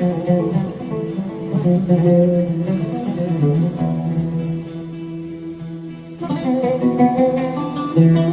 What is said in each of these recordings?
Thank you.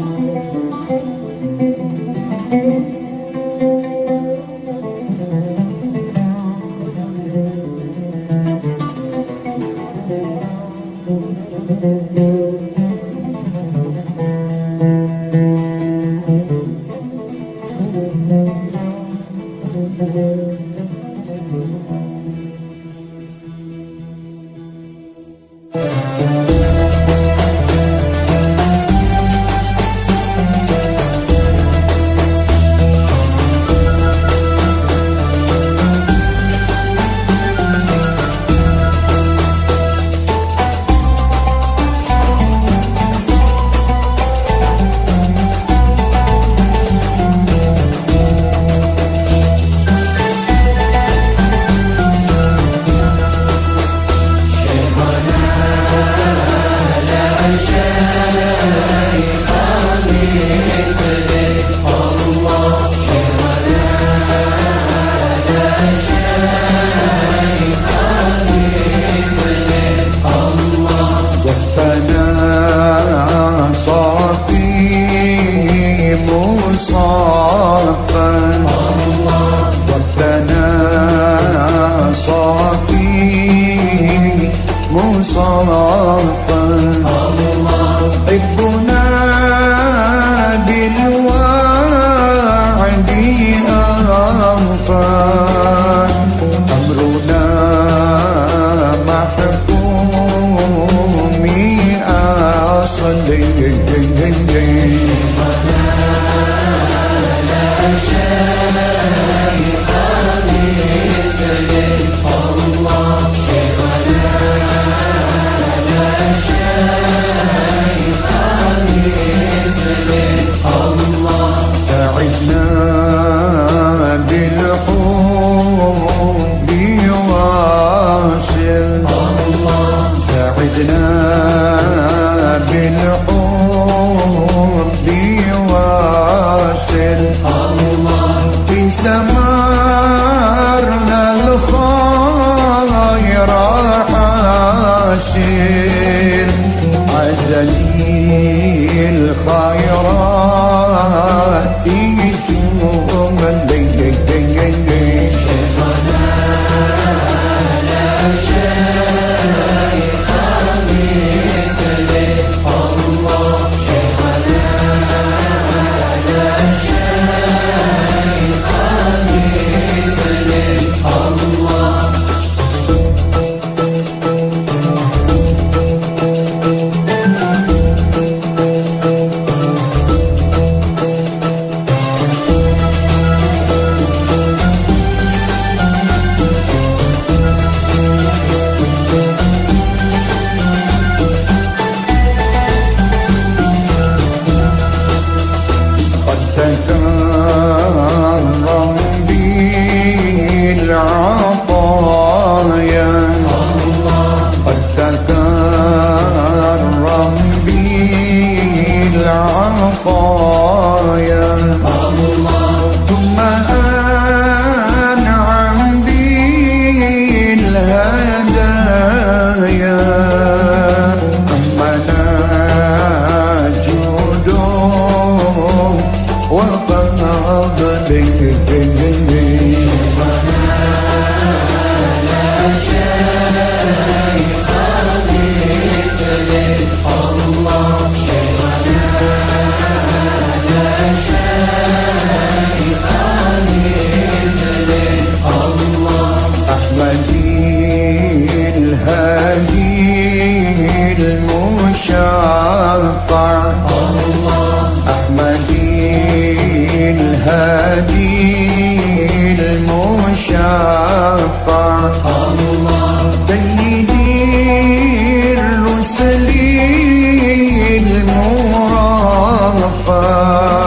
صرافا حبنا بالوعد أرفا أمرنا محكوم أصلي فلا لا شك الله ساعدنا بالعمر far